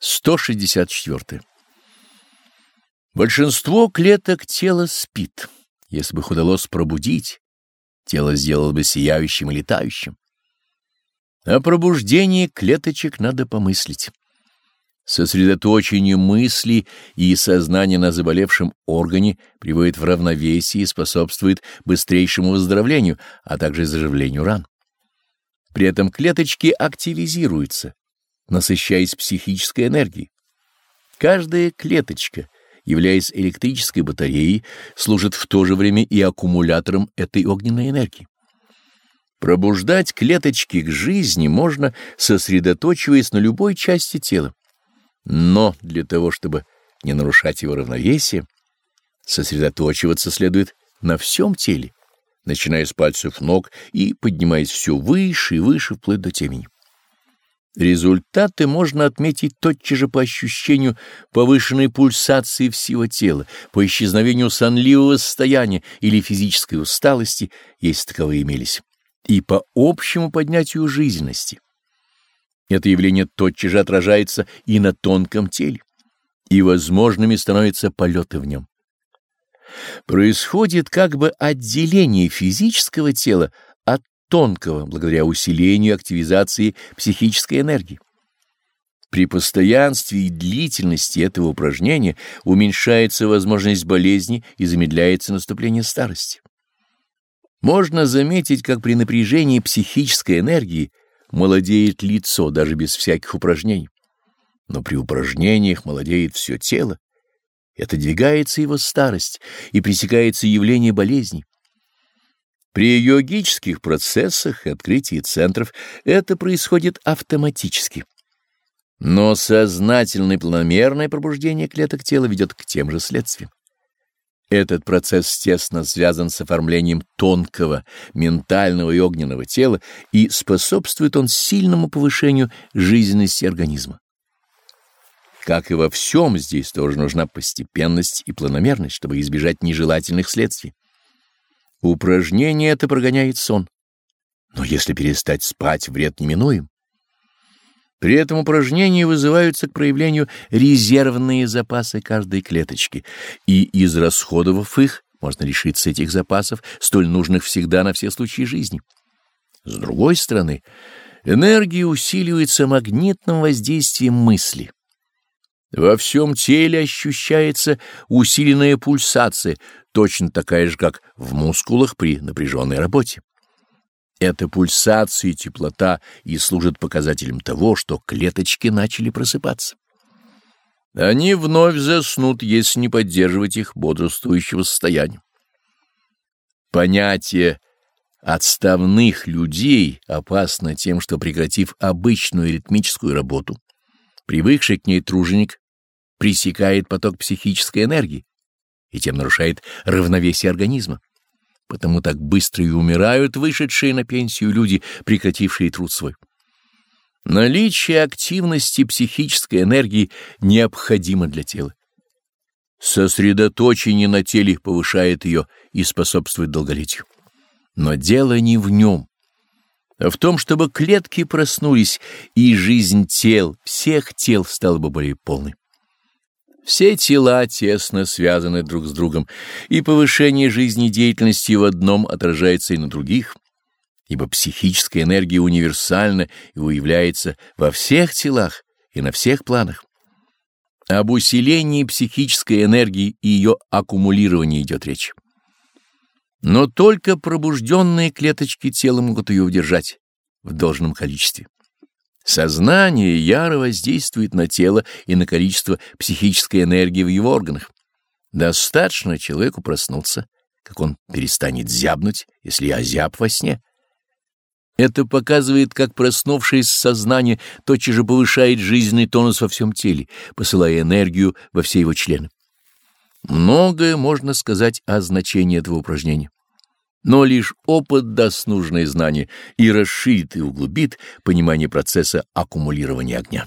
164. Большинство клеток тела спит. Если бы их удалось пробудить, тело сделало бы сияющим и летающим. О пробуждении клеточек надо помыслить. Сосредоточение мысли и сознания на заболевшем органе приводит в равновесие и способствует быстрейшему выздоровлению, а также заживлению ран. При этом клеточки активизируются, насыщаясь психической энергией. Каждая клеточка, являясь электрической батареей, служит в то же время и аккумулятором этой огненной энергии. Пробуждать клеточки к жизни можно, сосредоточиваясь на любой части тела. Но для того, чтобы не нарушать его равновесие, сосредоточиваться следует на всем теле, начиная с пальцев ног и поднимаясь все выше и выше вплоть до темени. Результаты можно отметить тотчас же по ощущению повышенной пульсации всего тела, по исчезновению сонливого состояния или физической усталости, если таковые имелись, и по общему поднятию жизненности. Это явление тотчас же отражается и на тонком теле, и возможными становятся полеты в нем. Происходит как бы отделение физического тела тонкого, благодаря усилению активизации психической энергии. При постоянстве и длительности этого упражнения уменьшается возможность болезни и замедляется наступление старости. Можно заметить, как при напряжении психической энергии молодеет лицо даже без всяких упражнений. Но при упражнениях молодеет все тело. Это двигается его старость и пресекается явление болезней. При йогических процессах и открытии центров это происходит автоматически. Но сознательное планомерное пробуждение клеток тела ведет к тем же следствиям. Этот процесс тесно связан с оформлением тонкого, ментального и огненного тела, и способствует он сильному повышению жизненности организма. Как и во всем, здесь тоже нужна постепенность и планомерность, чтобы избежать нежелательных следствий. Упражнение это прогоняет сон. Но если перестать спать, вред неминуем. При этом упражнения вызываются к проявлению резервные запасы каждой клеточки, и, израсходовав их, можно лишиться этих запасов, столь нужных всегда на все случаи жизни. С другой стороны, энергия усиливается магнитным воздействием мысли. Во всем теле ощущается усиленная пульсация, точно такая же, как в мускулах при напряженной работе. Эта пульсация и теплота и служат показателем того, что клеточки начали просыпаться. Они вновь заснут, если не поддерживать их бодрствующего состояния. Понятие отставных людей опасно тем, что, прекратив обычную ритмическую работу, привыкший к ней труженик пресекает поток психической энергии и тем нарушает равновесие организма. Потому так быстро и умирают вышедшие на пенсию люди, прекратившие труд свой. Наличие активности психической энергии необходимо для тела. Сосредоточение на теле повышает ее и способствует долголетию. Но дело не в нем, в том, чтобы клетки проснулись, и жизнь тел, всех тел стала бы более полной. Все тела тесно связаны друг с другом, и повышение жизнедеятельности в одном отражается и на других, ибо психическая энергия универсальна и уявляется во всех телах и на всех планах. Об усилении психической энергии и ее аккумулировании идет речь. Но только пробужденные клеточки тела могут ее удержать в должном количестве. Сознание яро воздействует на тело и на количество психической энергии в его органах. Достаточно человеку проснуться, как он перестанет зябнуть, если озяб во сне. Это показывает, как проснувшееся сознание тотчас же повышает жизненный тонус во всем теле, посылая энергию во все его члены. Многое можно сказать о значении этого упражнения но лишь опыт даст нужные знания и расширит и углубит понимание процесса аккумулирования огня.